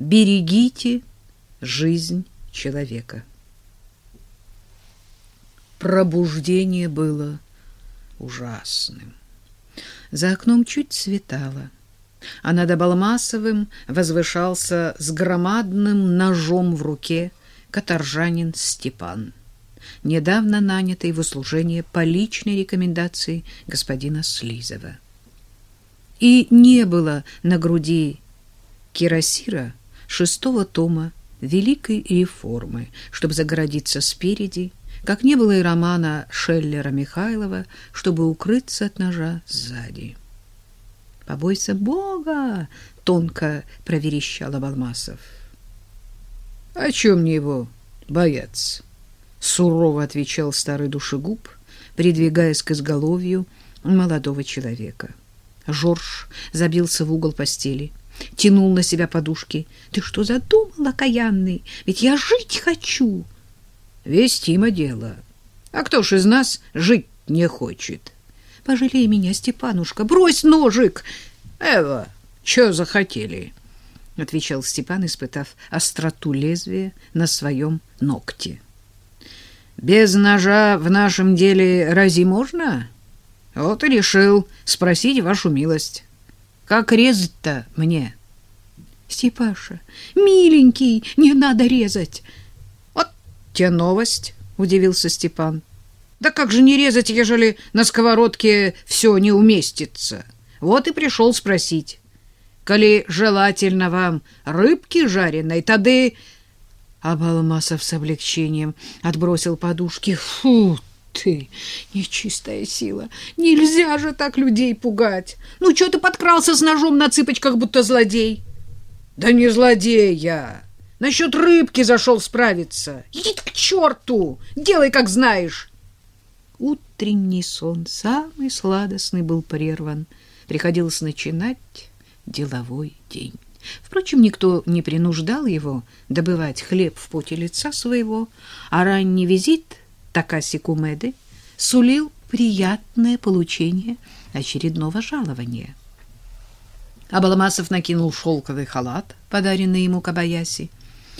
Берегите жизнь человека. Пробуждение было ужасным. За окном чуть светало, а над Абалмасовым возвышался с громадным ножом в руке каторжанин Степан, недавно нанятый в услужение по личной рекомендации господина Слизова. И не было на груди кирасира шестого тома Великой реформы, чтобы загородиться спереди, как не было и романа Шеллера Михайлова, чтобы укрыться от ножа сзади. «Побойся Бога!» — тонко проверещал Абалмасов. «О чем мне его бояться?» — сурово отвечал старый душегуб, придвигаясь к изголовью молодого человека. Жорж забился в угол постели, тянул на себя подушки. «Ты что задумал, окаянный? Ведь я жить хочу!» Вестимо дело. А кто ж из нас жить не хочет? Пожалей меня, Степанушка, брось ножик. Эва, что захотели? отвечал Степан, испытав остроту лезвия на своем ногте. Без ножа в нашем деле рази можно? Вот и решил спросить вашу милость. Как резать-то мне? Степаша, миленький, не надо резать те новость, удивился Степан. Да как же не резать, ежели на сковородке все не уместится? Вот и пришел спросить. Коли желательно вам рыбки жареной, тады... Абалмасов с облегчением отбросил подушки. Фу ты, нечистая сила! Нельзя же так людей пугать! Ну, что ты подкрался с ножом на цыпочках, будто злодей? Да не злодей я! Насчет рыбки зашел справиться. Иди к черту! Делай, как знаешь. Утренний сон, самый сладостный, был прерван. Приходилось начинать деловой день. Впрочем, никто не принуждал его добывать хлеб в поте лица своего, а ранний визит Такаси Кумеды сулил приятное получение очередного жалования. Абаламасов накинул шелковый халат, подаренный ему Кабаяси,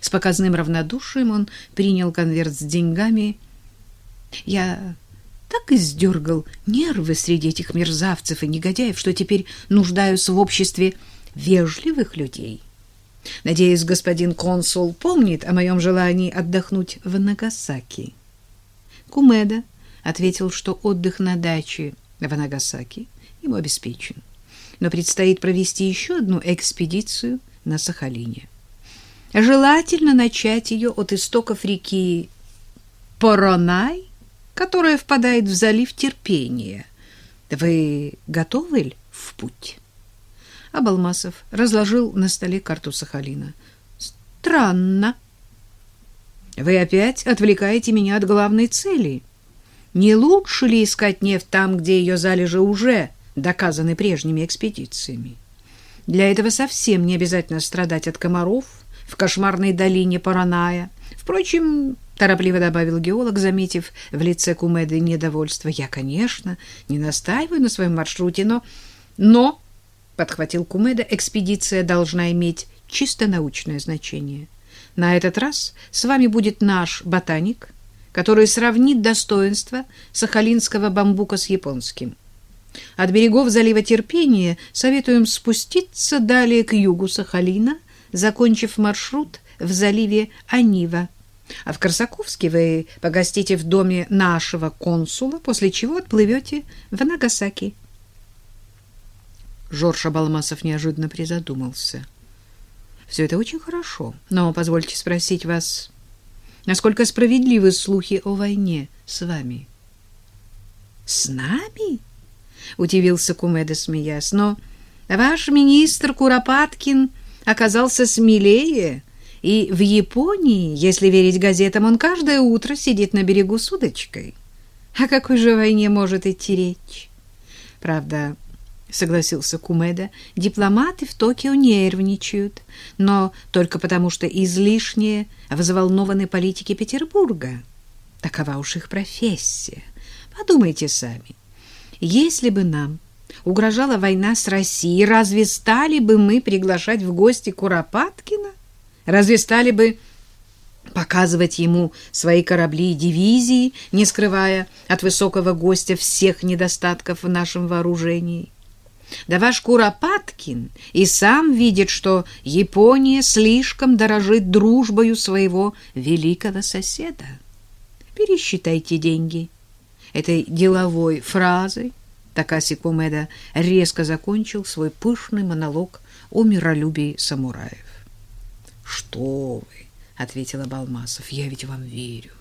с показным равнодушием он принял конверт с деньгами. Я так издергал нервы среди этих мерзавцев и негодяев, что теперь нуждаюсь в обществе вежливых людей. Надеюсь, господин консул помнит о моем желании отдохнуть в Нагасаки. Кумеда ответил, что отдых на даче в Нагасаки ему обеспечен, но предстоит провести еще одну экспедицию на Сахалине. Желательно начать ее от истоков реки Поронай, которая впадает в залив Терпения. Вы готовы ли в путь? Абалмасов разложил на столе карту Сахалина. Странно. Вы опять отвлекаете меня от главной цели. Не лучше ли искать нефть там, где ее залежи уже доказаны прежними экспедициями? Для этого совсем не обязательно страдать от комаров, в кошмарной долине Параная. Впрочем, торопливо добавил геолог, заметив в лице Кумеды недовольство. Я, конечно, не настаиваю на своем маршруте, но но подхватил Кумеда, экспедиция должна иметь чисто научное значение. На этот раз с вами будет наш ботаник, который сравнит достоинства сахалинского бамбука с японским. От берегов залива Терпения советуем спуститься далее к югу Сахалина – закончив маршрут в заливе Анива. А в Корсаковске вы погостите в доме нашего консула, после чего отплывете в Нагасаки. Жорж Абалмасов неожиданно призадумался. Все это очень хорошо, но позвольте спросить вас, насколько справедливы слухи о войне с вами? С нами? удивился Кумеда, смеясь. Но ваш министр Куропаткин оказался смелее, и в Японии, если верить газетам, он каждое утро сидит на берегу с удочкой. О какой же войне может идти речь? Правда, согласился Кумеда, дипломаты в Токио нервничают, но только потому, что излишне взволнованы политики Петербурга. Такова уж их профессия. Подумайте сами. Если бы нам угрожала война с Россией, разве стали бы мы приглашать в гости Куропаткина? Разве стали бы показывать ему свои корабли и дивизии, не скрывая от высокого гостя всех недостатков в нашем вооружении? Да ваш Куропаткин и сам видит, что Япония слишком дорожит дружбою своего великого соседа. Пересчитайте деньги. Этой деловой фразой Такаси Кумеда резко закончил свой пышный монолог о миролюбии самураев. «Что вы!» — ответила Балмасов. «Я ведь вам верю».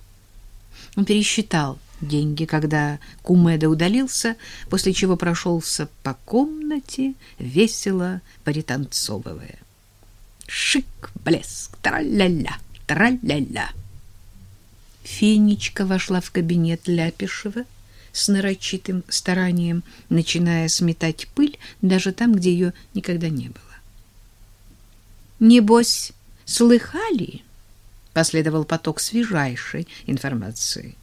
Он пересчитал деньги, когда Кумеда удалился, после чего прошелся по комнате, весело пританцовывая. Шик, блеск, тра-ля-ля, тра-ля-ля. Фенечка вошла в кабинет Ляпишева с нарочитым старанием, начиная сметать пыль даже там, где ее никогда не было. «Небось, слыхали?» — последовал поток свежайшей информации.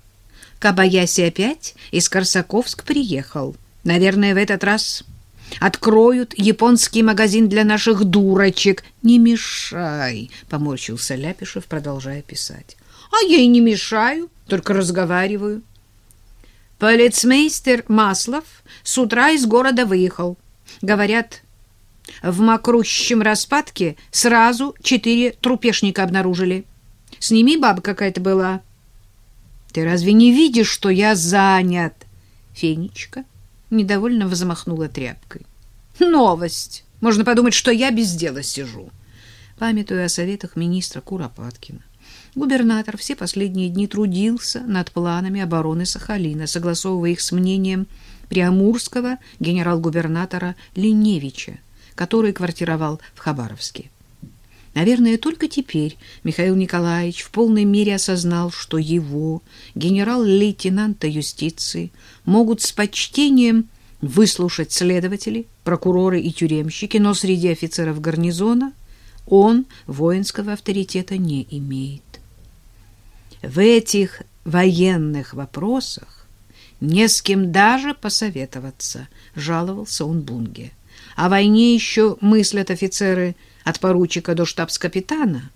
Кабаяси опять из Корсаковск приехал. Наверное, в этот раз откроют японский магазин для наших дурочек. Не мешай, поморщился Ляпишев, продолжая писать. А я и не мешаю, только разговариваю. Полицмейстер Маслов с утра из города выехал. Говорят, в мокрущем распадке сразу четыре трупешника обнаружили. С ними баба какая-то была. Ты разве не видишь, что я занят? Фенечка недовольно взмахнула тряпкой. Новость. Можно подумать, что я без дела сижу. Памятуя о советах министра Куропаткина, губернатор все последние дни трудился над планами обороны Сахалина, согласовывая их с мнением приамурского генерал-губернатора Линевича, который квартировал в Хабаровске. Наверное, только теперь Михаил Николаевич в полной мере осознал, что его, генерал-лейтенанта юстиции, могут с почтением выслушать следователи, прокуроры и тюремщики, но среди офицеров гарнизона он воинского авторитета не имеет. В этих военных вопросах не с кем даже посоветоваться, жаловался он Бунге. О войне еще мыслят офицеры от поручика до штабс-капитана,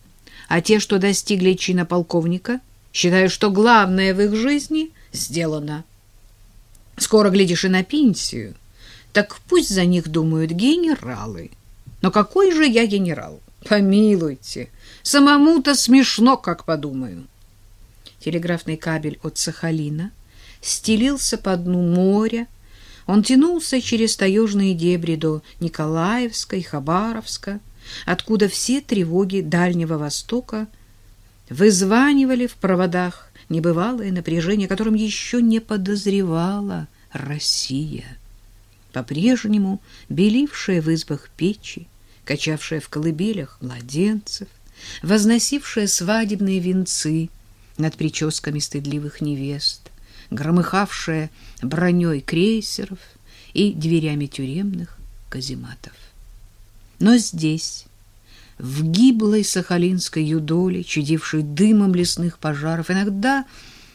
а те, что достигли чина полковника, считают, что главное в их жизни сделано. Скоро глядишь и на пенсию, так пусть за них думают генералы. Но какой же я генерал? Помилуйте, самому-то смешно, как подумаю. Телеграфный кабель от Сахалина стелился по дну моря, он тянулся через таежные дебри до Николаевска и Хабаровска, откуда все тревоги Дальнего Востока вызванивали в проводах небывалое напряжение, которым еще не подозревала Россия, по-прежнему белившая в избах печи, качавшая в колыбелях младенцев, возносившая свадебные венцы над прическами стыдливых невест, громыхавшая броней крейсеров и дверями тюремных казематов. Но здесь, в гиблой сахалинской юдоле, чадившей дымом лесных пожаров, иногда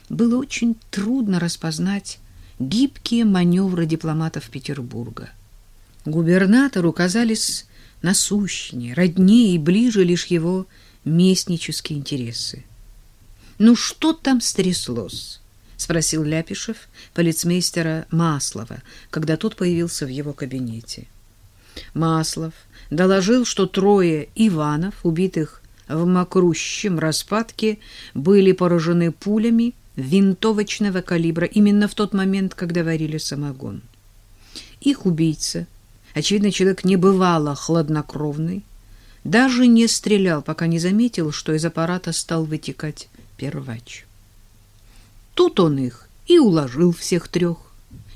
было очень трудно распознать гибкие маневры дипломатов Петербурга. Губернатору казались насущнее, роднее и ближе лишь его местнические интересы. «Ну что там стряслось?» — спросил Ляпишев полицмейстера Маслова, когда тот появился в его кабинете. Маслов доложил, что трое Иванов, убитых в мокрущем распадке, были поражены пулями винтовочного калибра именно в тот момент, когда варили самогон. Их убийца, очевидно, человек небывало хладнокровный, даже не стрелял, пока не заметил, что из аппарата стал вытекать первач. Тут он их и уложил всех трех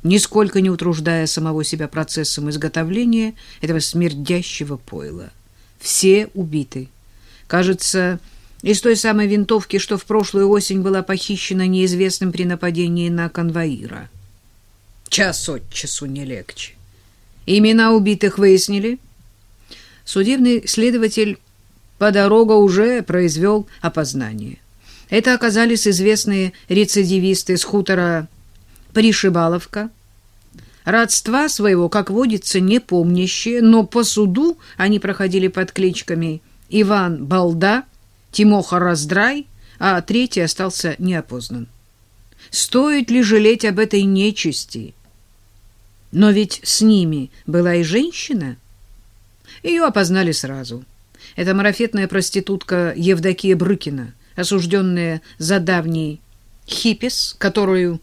нисколько не утруждая самого себя процессом изготовления этого смердящего пойла. Все убиты. Кажется, из той самой винтовки, что в прошлую осень была похищена неизвестным при нападении на конвоира. Час от часу не легче. Имена убитых выяснили? Судебный следователь по дорогу уже произвел опознание. Это оказались известные рецидивисты с хутора Пришибаловка. Родства своего, как водится, не помнящие, но по суду они проходили под кличками Иван Балда, Тимоха Раздрай, а третий остался неопознан. Стоит ли жалеть об этой нечисти? Но ведь с ними была и женщина. Ее опознали сразу. Это марафетная проститутка Евдокия Брыкина, осужденная за давний хипис, которую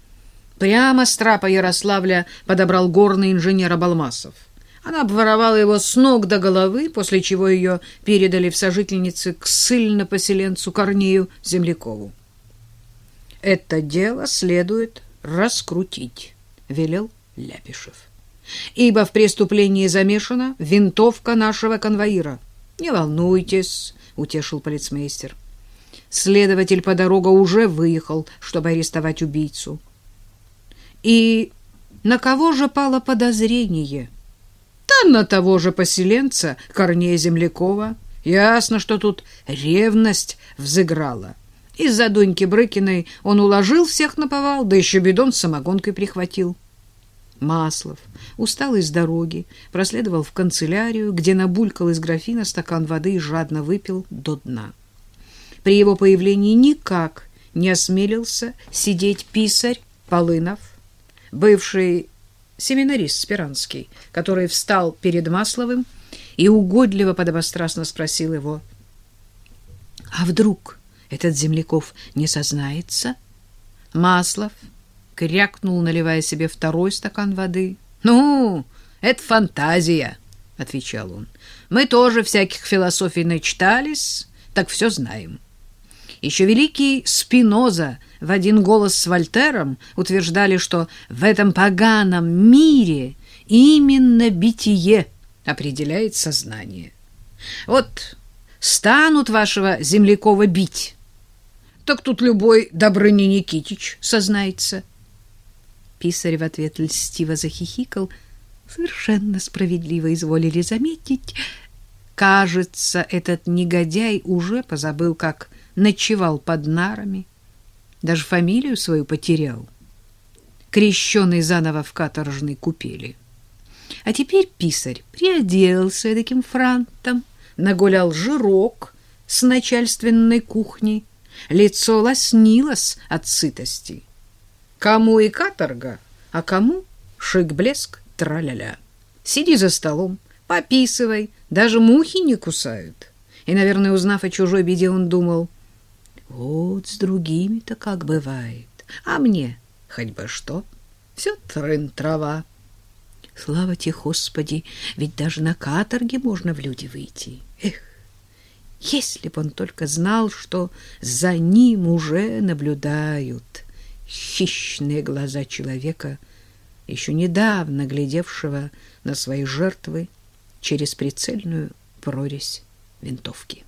прямо с трапа Ярославля подобрал горный инженер Абалмасов. Она обворовала его с ног до головы, после чего ее передали в сожительницы к ссыльно-поселенцу Корнею Землякову. «Это дело следует раскрутить», — велел Ляпишев. «Ибо в преступлении замешана винтовка нашего конвоира». «Не волнуйтесь», — утешил полицмейстер. Следователь по дорогу уже выехал, чтобы арестовать убийцу. И на кого же пало подозрение? Да на того же поселенца Корнея Землякова. Ясно, что тут ревность взыграла. Из-за Дуньки Брыкиной он уложил всех на повал, да еще бидон с самогонкой прихватил. Маслов, усталый с дороги, проследовал в канцелярию, где набулькал из графина стакан воды и жадно выпил до дна. При его появлении никак не осмелился сидеть писарь Полынов, бывший семинарист Спиранский, который встал перед Масловым и угодливо подобострастно спросил его, «А вдруг этот Земляков не сознается? Маслов крякнул, наливая себе второй стакан воды. «Ну, это фантазия», — отвечал он. «Мы тоже всяких философий начитались, так все знаем». Еще великий Спиноза в один голос с Вольтером утверждали, что в этом поганом мире именно битие определяет сознание. Вот станут вашего Землякова бить, так тут любой Добрыня Никитич сознается. Писарь в ответ льстиво захихикал. Совершенно справедливо изволили заметить. Кажется, этот негодяй уже позабыл, как ночевал под нарами. Даже фамилию свою потерял. Крещеный заново в каторжной купели. А теперь писарь приоделся таким франтом, нагулял жирок с начальственной кухни, лицо лоснилось от сытости. Кому и каторга, а кому шик-блеск траля-ля. Сиди за столом, пописывай, даже мухи не кусают. И, наверное, узнав о чужой беде, он думал, вот с другими-то как бывает, а мне хоть бы что, все трын-трава. Слава тебе, Господи, ведь даже на каторге можно в люди выйти. Эх, если бы он только знал, что за ним уже наблюдают хищные глаза человека, еще недавно глядевшего на свои жертвы через прицельную прорезь винтовки.